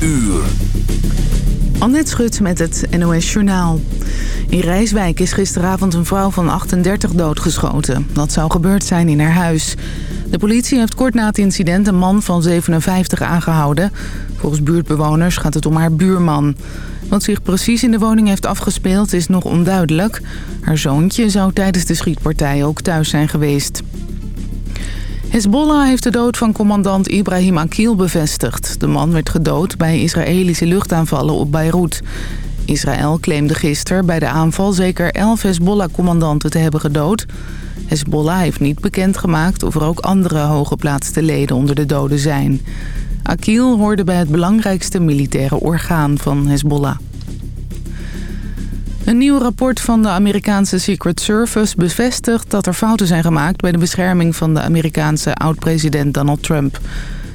uur. Annette Schut met het NOS Journaal. In Rijswijk is gisteravond een vrouw van 38 doodgeschoten. Dat zou gebeurd zijn in haar huis. De politie heeft kort na het incident een man van 57 aangehouden. Volgens buurtbewoners gaat het om haar buurman. Wat zich precies in de woning heeft afgespeeld is nog onduidelijk. Haar zoontje zou tijdens de schietpartij ook thuis zijn geweest. Hezbollah heeft de dood van commandant Ibrahim Akil bevestigd. De man werd gedood bij Israëlische luchtaanvallen op Beirut. Israël claimde gisteren bij de aanval zeker 11 Hezbollah-commandanten te hebben gedood. Hezbollah heeft niet bekendgemaakt of er ook andere hooggeplaatste leden onder de doden zijn. Akil hoorde bij het belangrijkste militaire orgaan van Hezbollah. Een nieuw rapport van de Amerikaanse Secret Service bevestigt dat er fouten zijn gemaakt bij de bescherming van de Amerikaanse oud-president Donald Trump.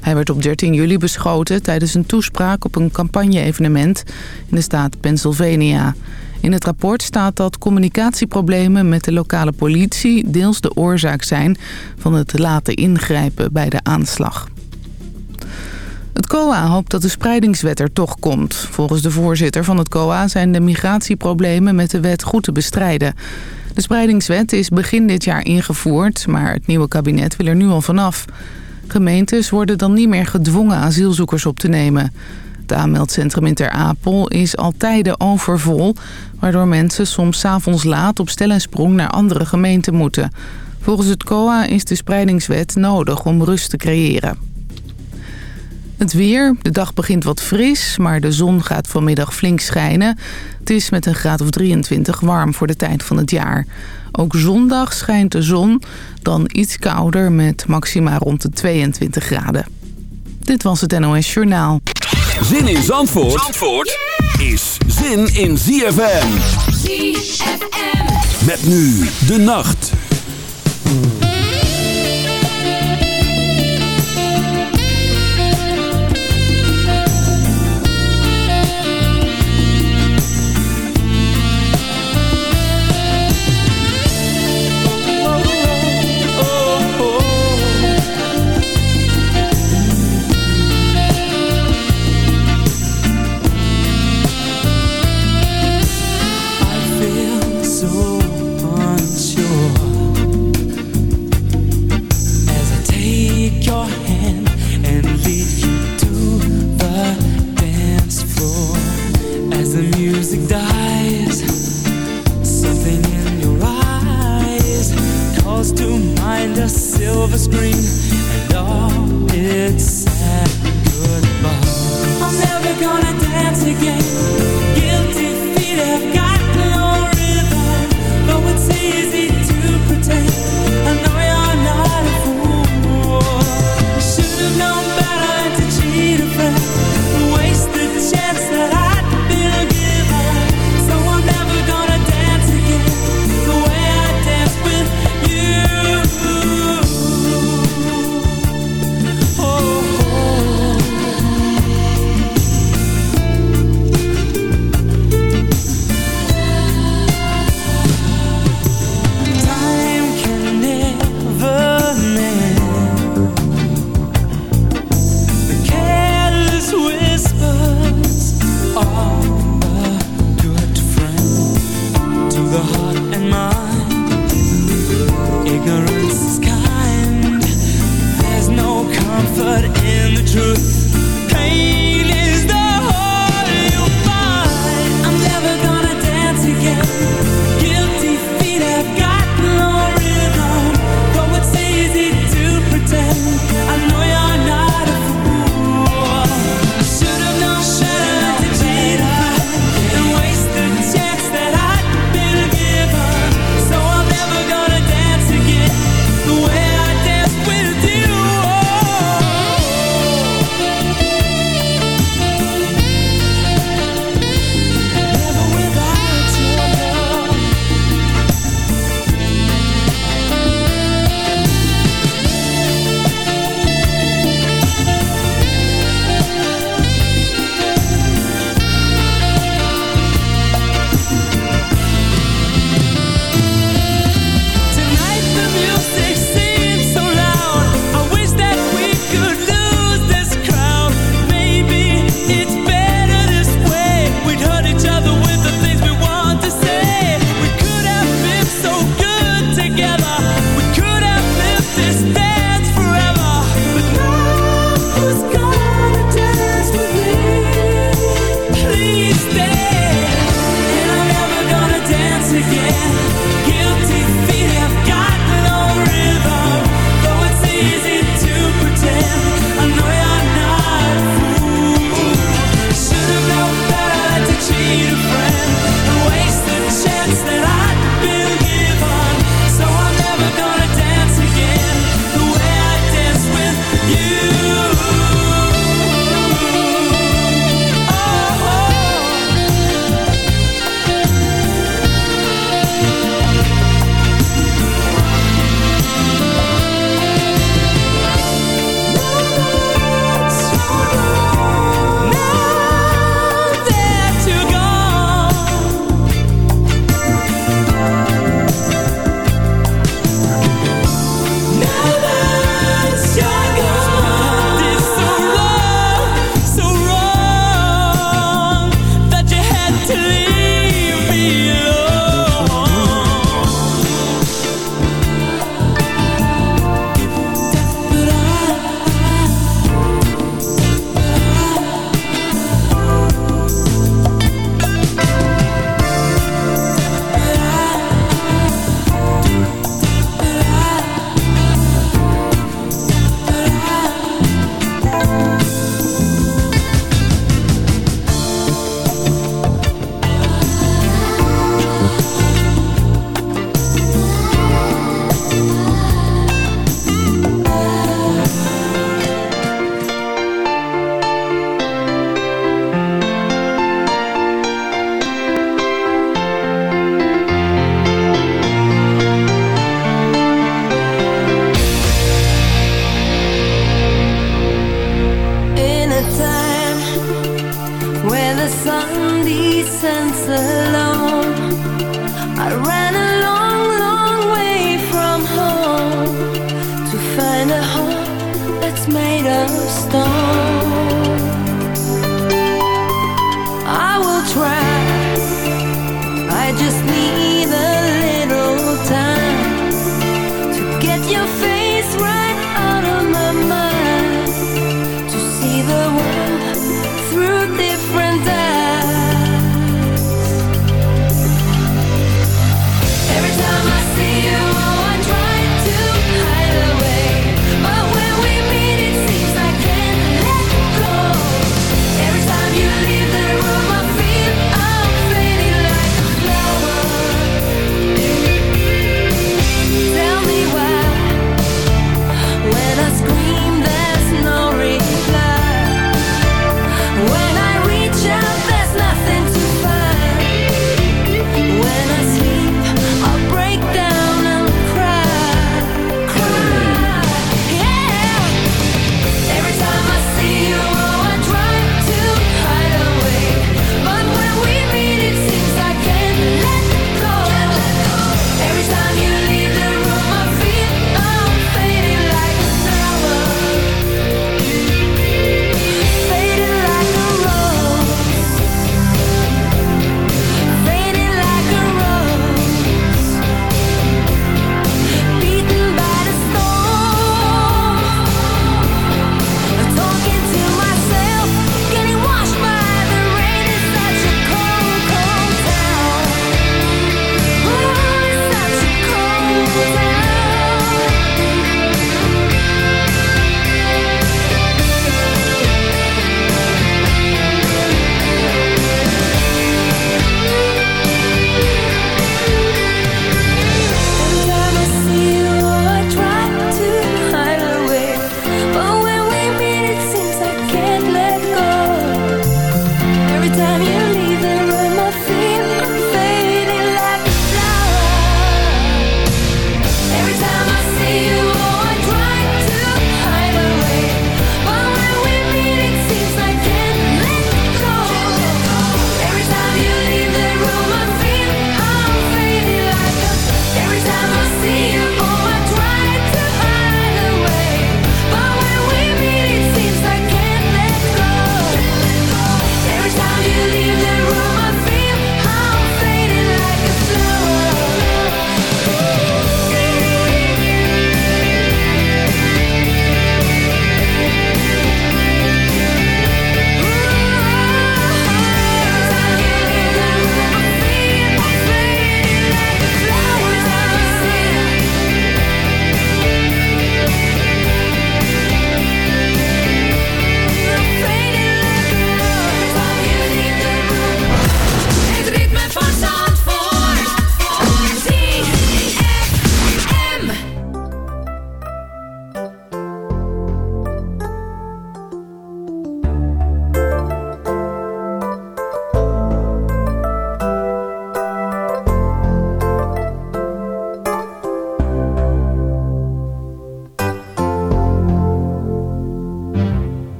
Hij werd op 13 juli beschoten tijdens een toespraak op een campagne-evenement in de staat Pennsylvania. In het rapport staat dat communicatieproblemen met de lokale politie deels de oorzaak zijn van het laten ingrijpen bij de aanslag. Het COA hoopt dat de spreidingswet er toch komt. Volgens de voorzitter van het COA zijn de migratieproblemen met de wet goed te bestrijden. De spreidingswet is begin dit jaar ingevoerd, maar het nieuwe kabinet wil er nu al vanaf. Gemeentes worden dan niet meer gedwongen asielzoekers op te nemen. Het aanmeldcentrum in Ter Apel is al tijden overvol... waardoor mensen soms s avonds laat op stel en sprong naar andere gemeenten moeten. Volgens het COA is de spreidingswet nodig om rust te creëren. Het weer. De dag begint wat fris, maar de zon gaat vanmiddag flink schijnen. Het is met een graad of 23 warm voor de tijd van het jaar. Ook zondag schijnt de zon, dan iets kouder met maxima rond de 22 graden. Dit was het NOS Journaal. Zin in Zandvoort, Zandvoort is zin in ZFM. ZFM. Met nu de nacht.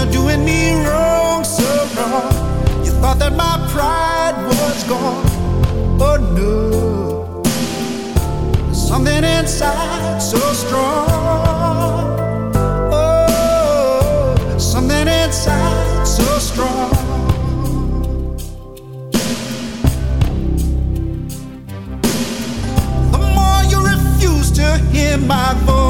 you're doing me wrong, so wrong. You thought that my pride was gone. Oh no, something inside so strong. Oh, something inside so strong. The more you refuse to hear my voice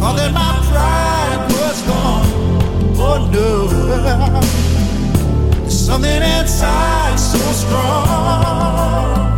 thought that my pride was gone. Oh no, there's something inside so strong.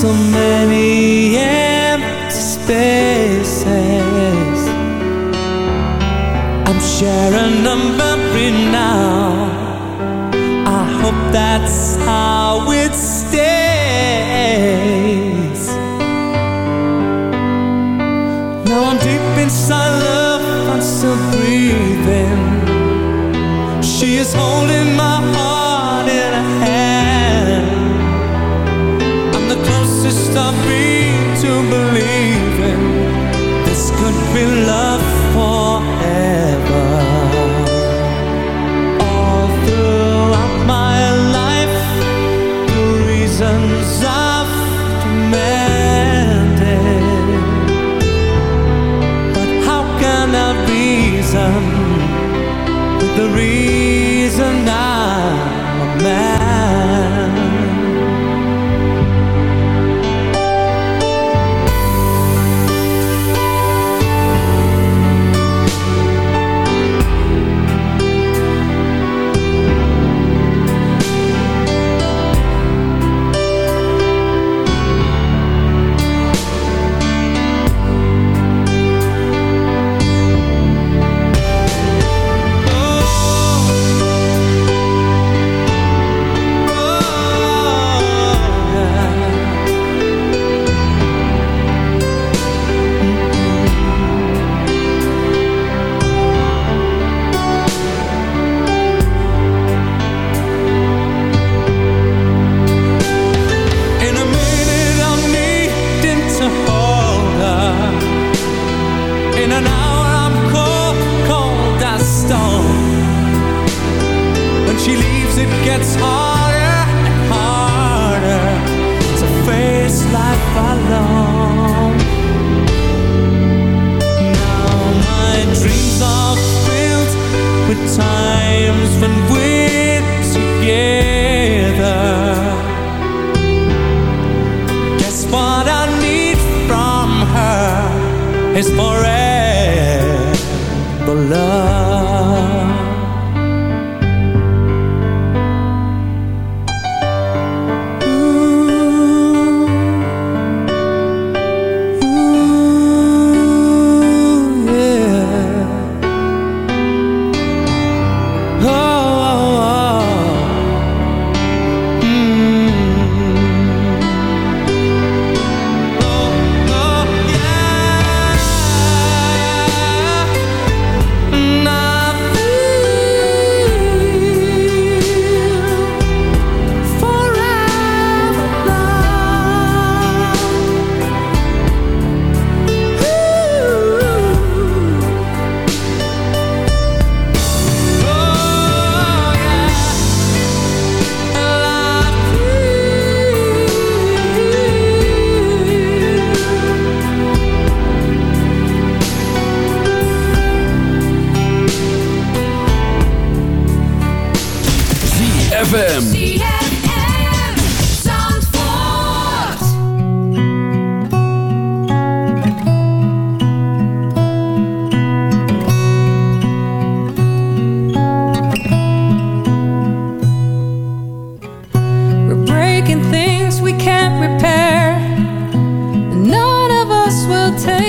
so many empty spaces. I'm sharing a memory now. I hope that's how it stays. Now I'm deep inside love, I'm still breathing. She is holding love.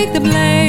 Take the blame.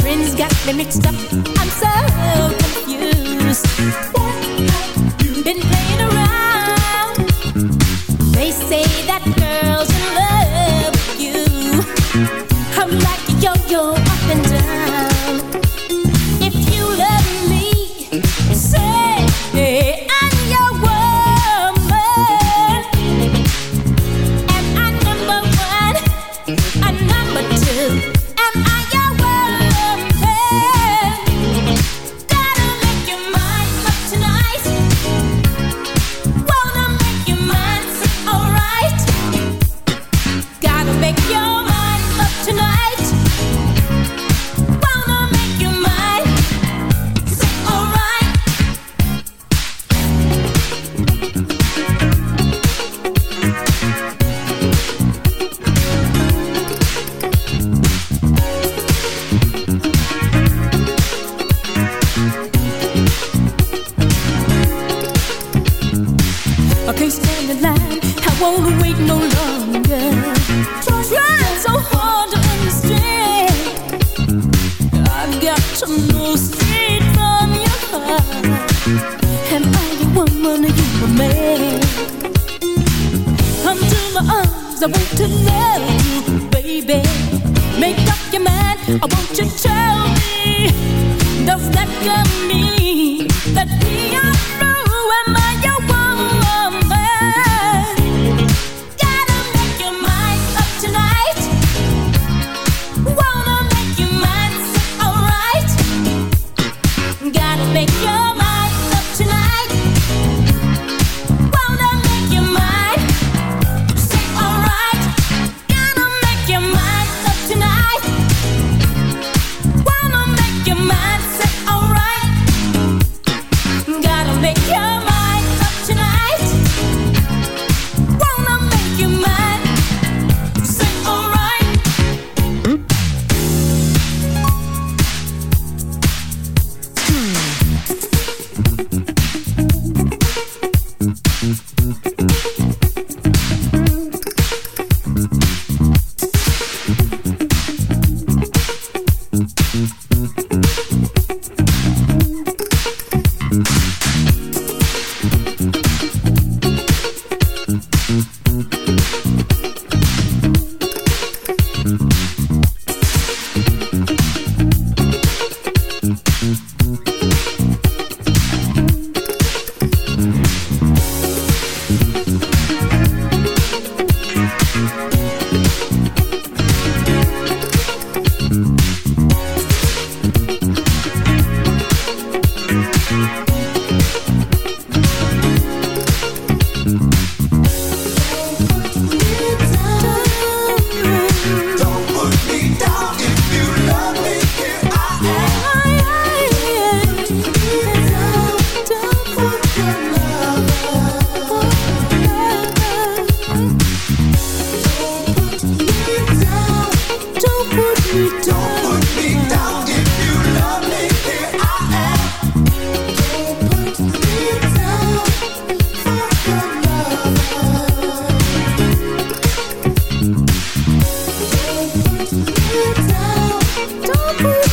Friends got me mixed up. I'm so confused.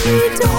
Don't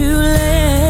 too late.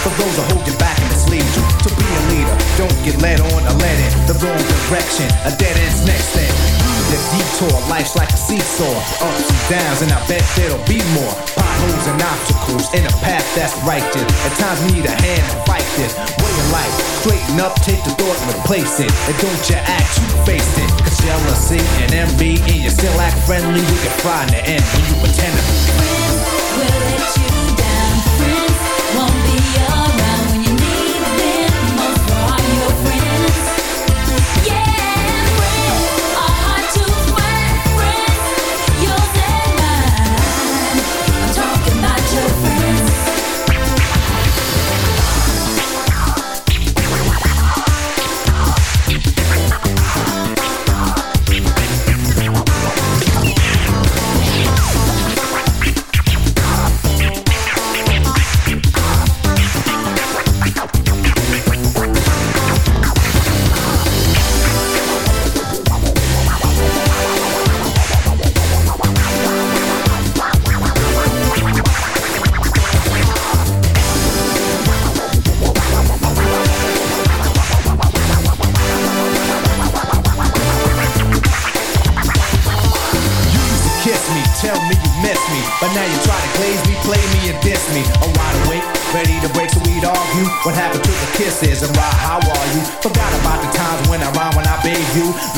For those who hold you back and mislead you. To be a leader, don't get led on or led in the wrong direction. A dead end's next thing. The detour, life's like a seesaw. Ups and downs, and I bet there'll be more. Potholes and obstacles in a path that's righteous. At times need a hand to fight this. Way of life, straighten up, take the thought and replace it. And don't you act, you face it. Cause jealousy and envy, and you still act friendly, you can find the end when you pretend to be. Will let